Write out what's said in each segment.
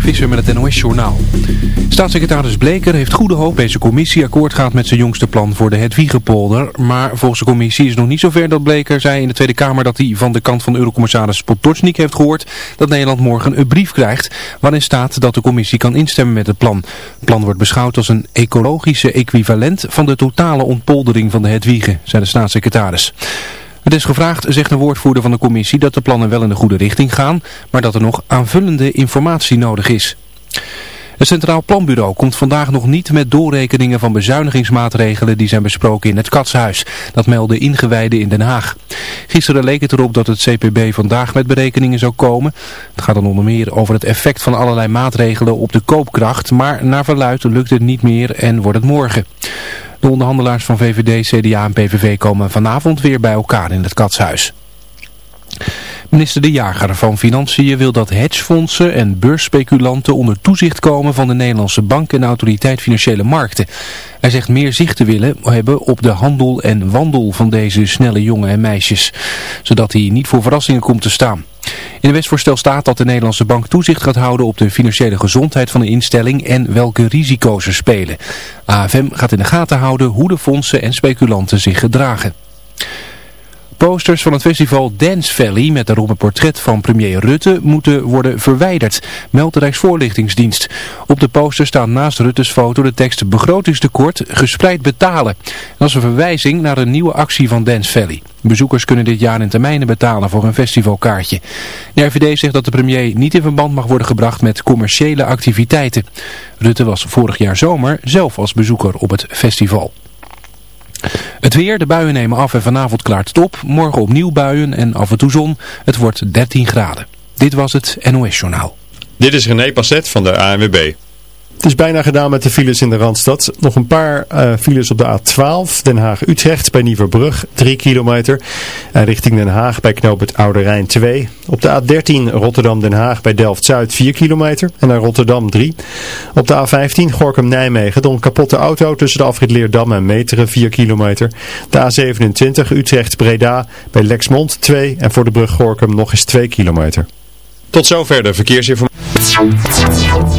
Visser met het NOS-journaal. Staatssecretaris Bleker heeft goede hoop deze commissie akkoord gaat met zijn jongste plan voor de Hedwiegepolder. Maar volgens de commissie is nog niet zover dat Bleker zei in de Tweede Kamer dat hij van de kant van eurocommissaris Potocnik heeft gehoord dat Nederland morgen een brief krijgt waarin staat dat de commissie kan instemmen met het plan. Het plan wordt beschouwd als een ecologische equivalent van de totale ontpoldering van de Hedwiegen, zei de staatssecretaris. Het is gevraagd, zegt de woordvoerder van de commissie, dat de plannen wel in de goede richting gaan, maar dat er nog aanvullende informatie nodig is. Het Centraal Planbureau komt vandaag nog niet met doorrekeningen van bezuinigingsmaatregelen die zijn besproken in het Katshuis. Dat melden ingewijden in Den Haag. Gisteren leek het erop dat het CPB vandaag met berekeningen zou komen. Het gaat dan onder meer over het effect van allerlei maatregelen op de koopkracht, maar naar verluid lukt het niet meer en wordt het morgen. De onderhandelaars van VVD, CDA en PVV komen vanavond weer bij elkaar in het katshuis. Minister De Jager van Financiën wil dat hedgefondsen en beursspeculanten onder toezicht komen van de Nederlandse Bank en Autoriteit Financiële Markten. Hij zegt meer zicht te willen hebben op de handel en wandel van deze snelle jongen en meisjes, zodat hij niet voor verrassingen komt te staan. In de wetsvoorstel staat dat de Nederlandse bank toezicht gaat houden op de financiële gezondheid van de instelling en welke risico's er spelen. AFM gaat in de gaten houden hoe de fondsen en speculanten zich gedragen. Posters van het festival Dance Valley met daarop een portret van premier Rutte moeten worden verwijderd, meldt de Rijksvoorlichtingsdienst. Op de posters staan naast Rutte's foto de tekst begrotingstekort gespreid betalen. Dat is een verwijzing naar een nieuwe actie van Dance Valley. Bezoekers kunnen dit jaar in termijnen betalen voor een festivalkaartje. De RVD zegt dat de premier niet in verband mag worden gebracht met commerciële activiteiten. Rutte was vorig jaar zomer zelf als bezoeker op het festival. Het weer, de buien nemen af en vanavond klaart het op. Morgen opnieuw buien en af en toe zon. Het wordt 13 graden. Dit was het NOS Journaal. Dit is René Passet van de ANWB. Het is bijna gedaan met de files in de Randstad. Nog een paar eh, files op de A12, Den Haag-Utrecht bij Nieuwebrug, 3 kilometer. En richting Den Haag bij knoop het Oude Rijn 2. Op de A13 Rotterdam-Den Haag bij Delft-Zuid 4 kilometer. En naar Rotterdam 3. Op de A15 Gorkum-Nijmegen door een kapotte auto tussen de afrit Leerdam en Meteren 4 kilometer. De A27 Utrecht-Breda bij Lexmond 2. En voor de brug Gorkum nog eens 2 kilometer. Tot zover de verkeersinformatie.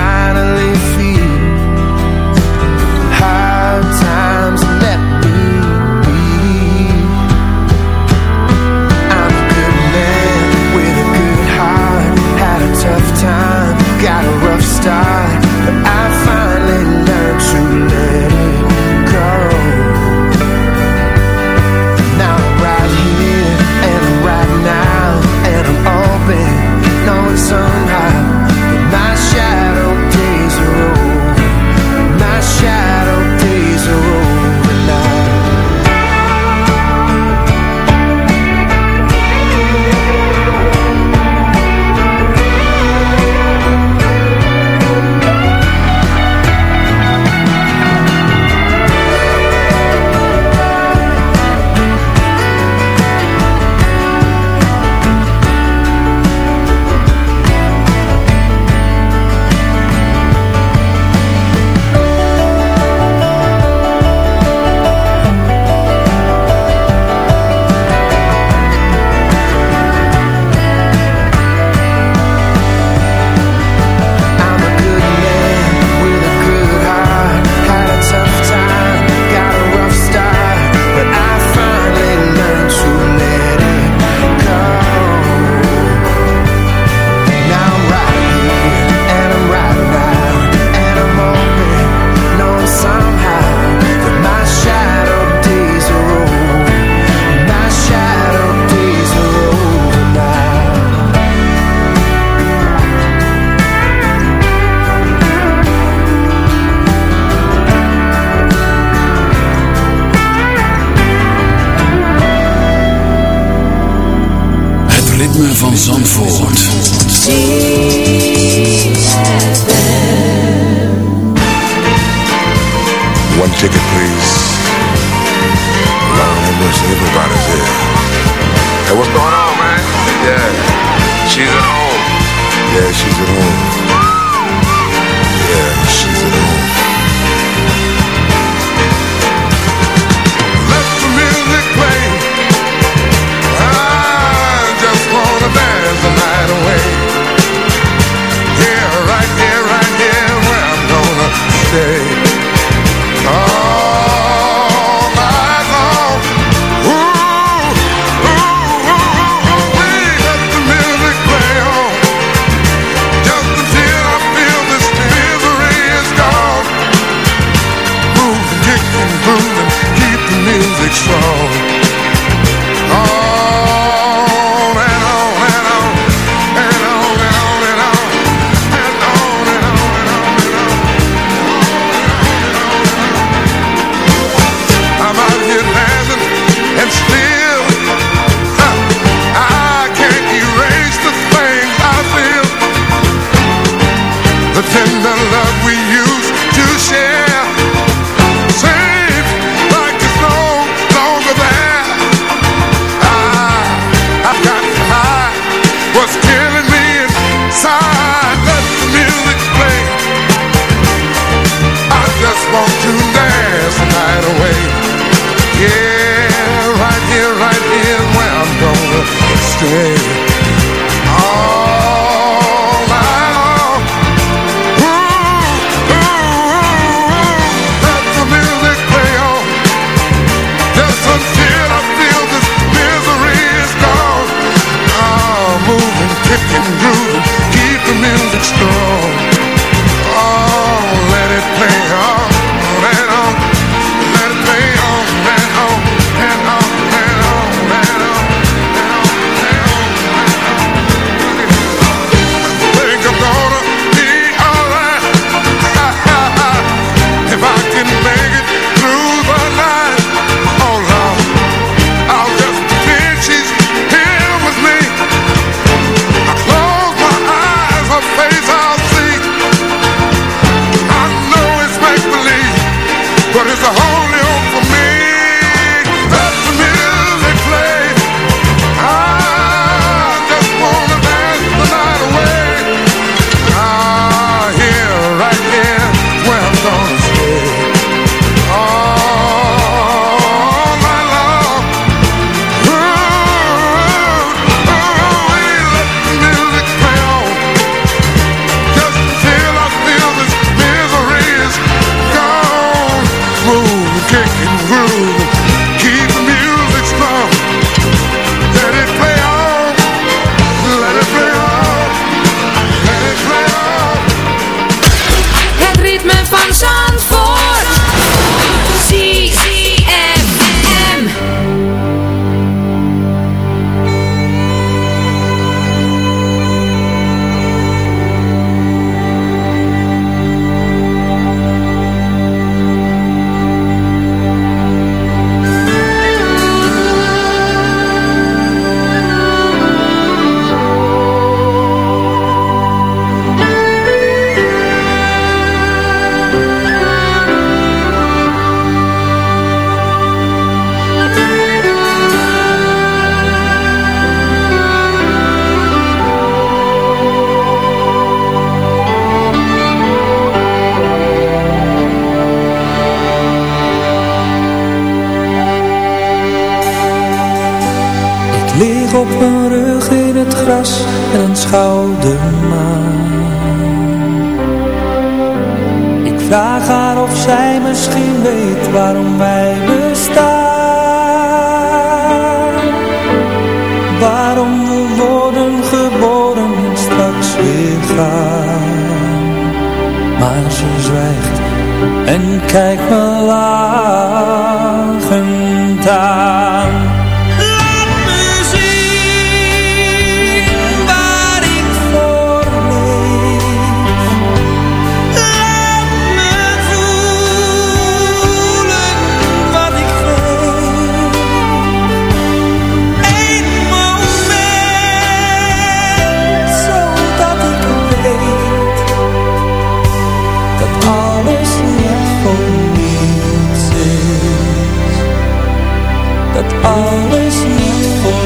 alles niet voor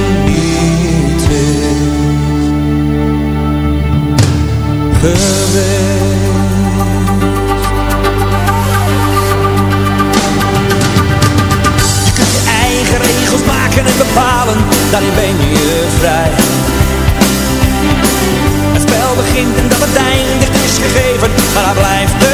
Je kunt je eigen regels maken en bepalen, daarin ben je vrij. Het spel begint en dat het eindigt is gegeven, maar hij blijft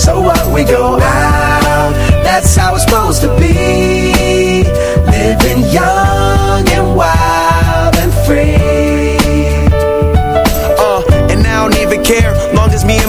so what we go out, that's how it's supposed to be. Living young and wild and free.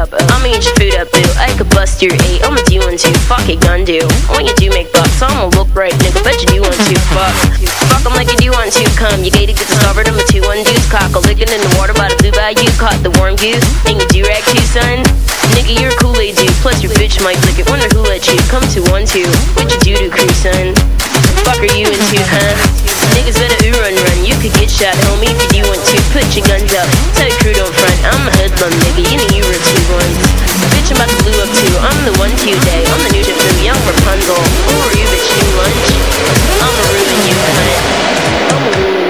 up, oh. I'ma eat your food up, boo. I could bust your eight, I'ma do one two, fuck it, gun do. When you do make bucks, I'ma look right, nigga, bet you do one two, fuck. Fuck them like you do one two, come. You gated, get discovered, I'm a two one deuce cock. A lickin' in the water by the blue bayou, caught the warm goose. And you do rag too, son. Nigga, you're a Kool-Aid dude, plus your bitch might lick it. Wonder who let you come to one two. What you do to crew, son? Fuck are you into, huh? Niggas better ooh run shot, homie, if you want to put your guns up. Tell your crew don't front, I'm a hoodlum, nigga, you know you were two ones. Bitch, I'm about to blue up too, I'm the one to you day, I'm the new different young Rapunzel. Who are you, bitch, new lunch? I'm a Reuben, you cunt. I'm a Reuben.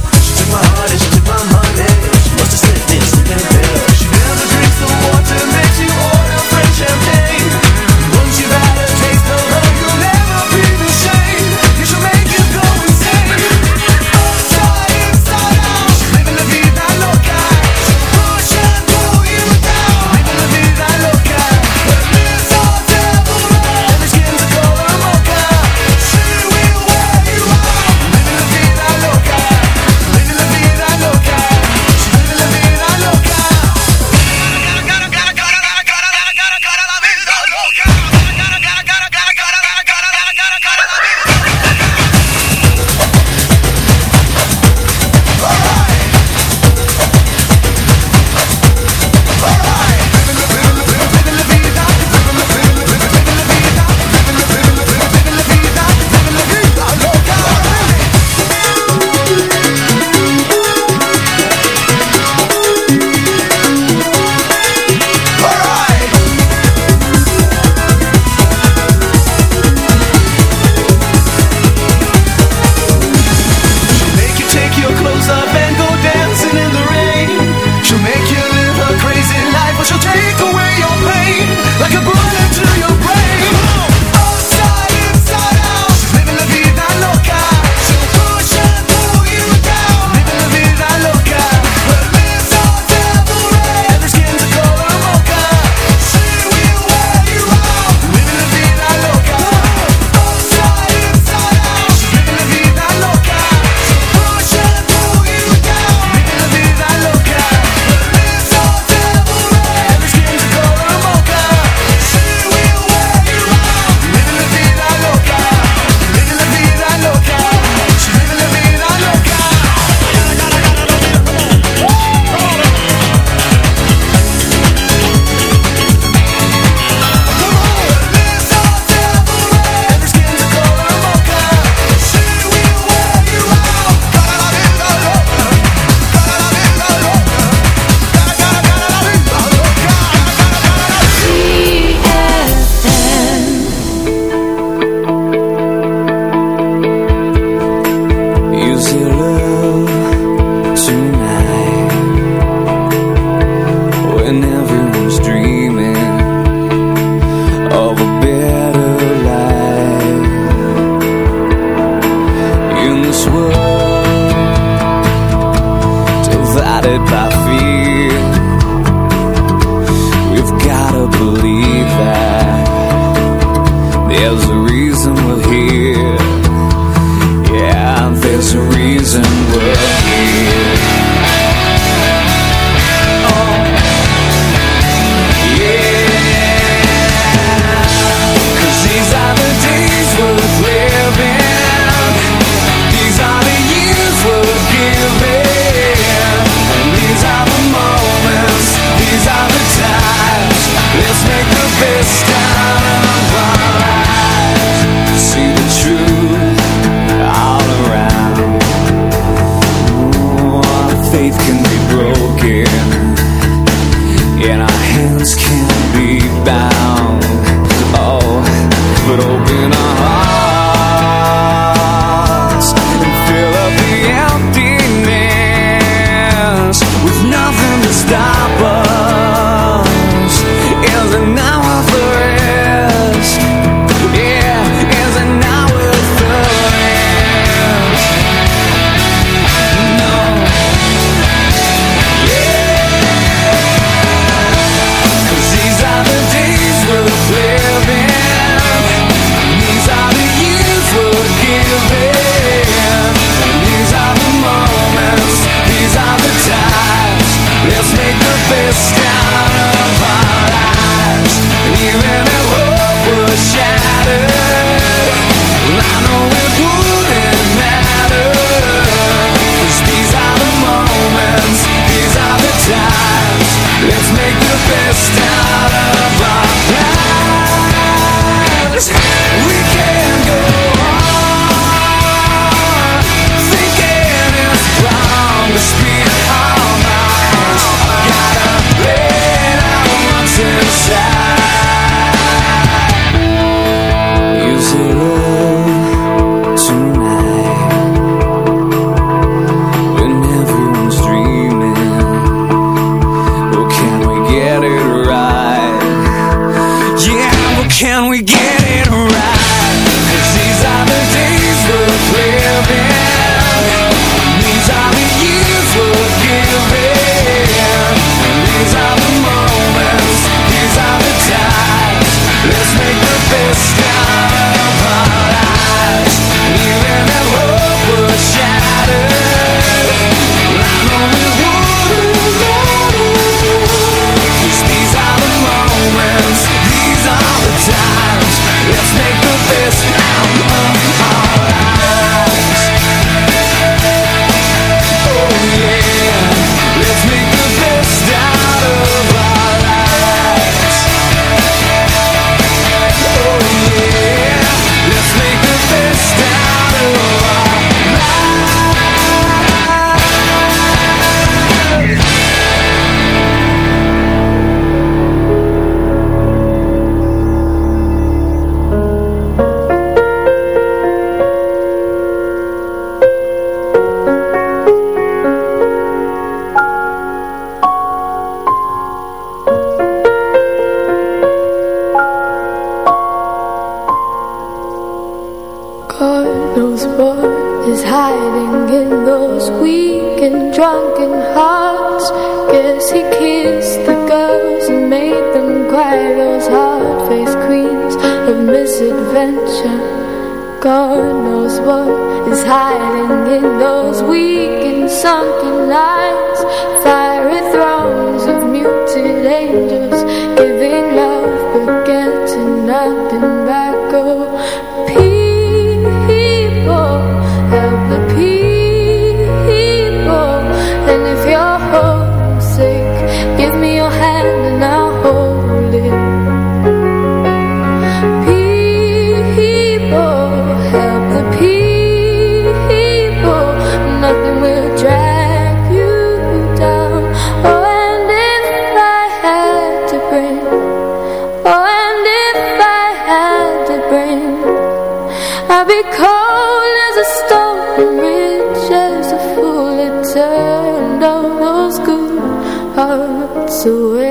estava So.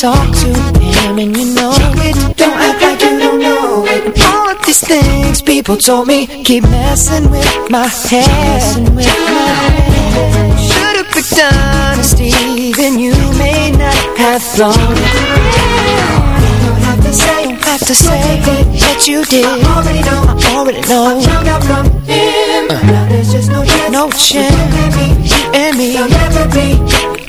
talk to him and you know it Don't act like you don't know it All of these things people told me Keep messing with my head Should've picked honesty Then you may not have it. Don't have to say it, but that you did I already know I already know I got from him Now uh-huh. there's just no chance No chance You and me You'll never be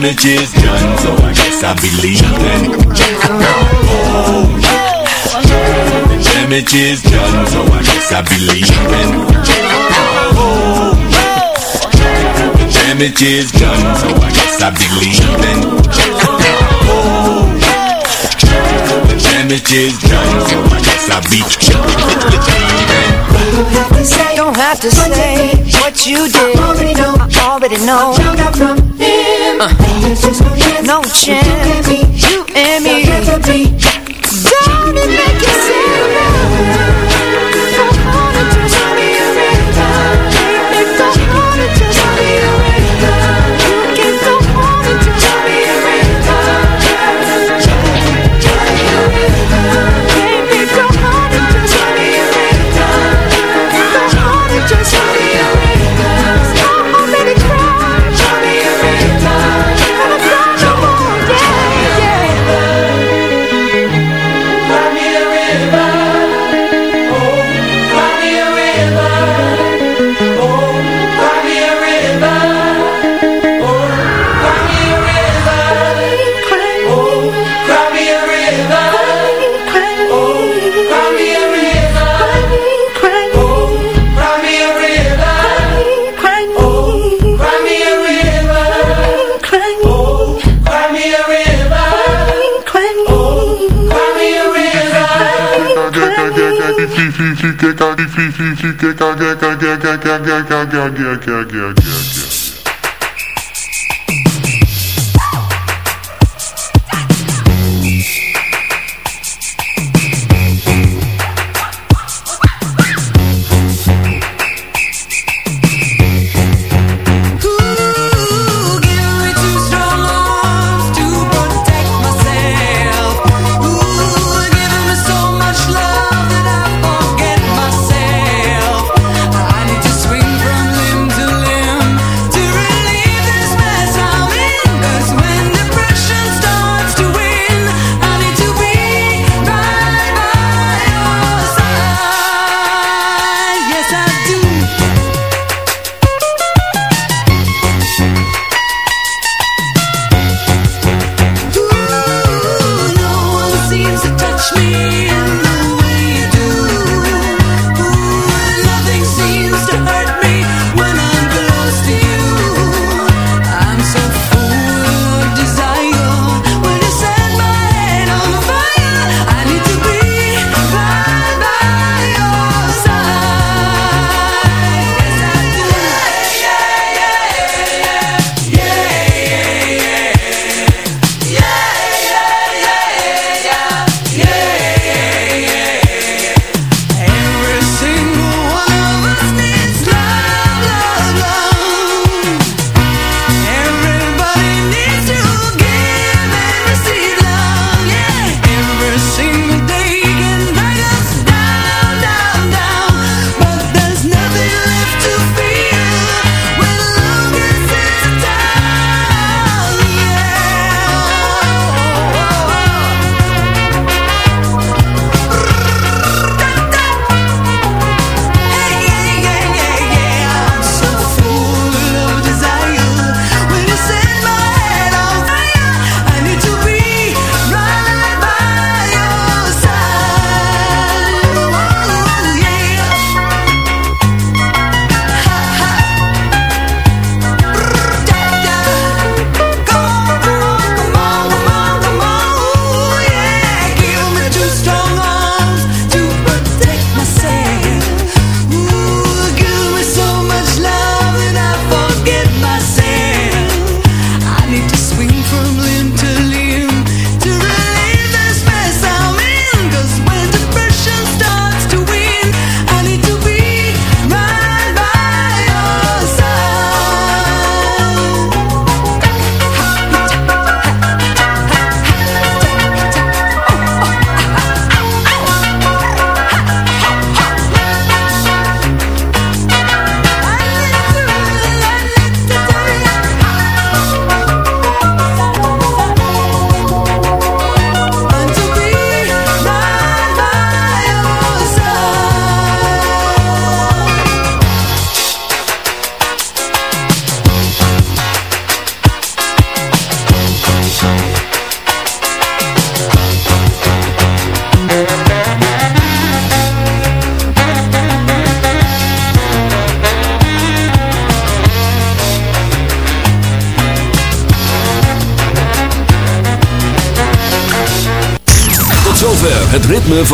damage is done, so I guess I believe in. Oh, the damage is done, so I guess I believe in. Oh, the damage is done, so I guess I believe in. Oh, the damage is done, so I guess I be believing don't have to say, don't have to what, say you what you did. I already know. I already know. from him. Uh, There's just no chance. You and me. be. Don't it make you say I wanted to, if I wanted to. kika di fi fi fi kika kika kika kika kika kika kika kika kika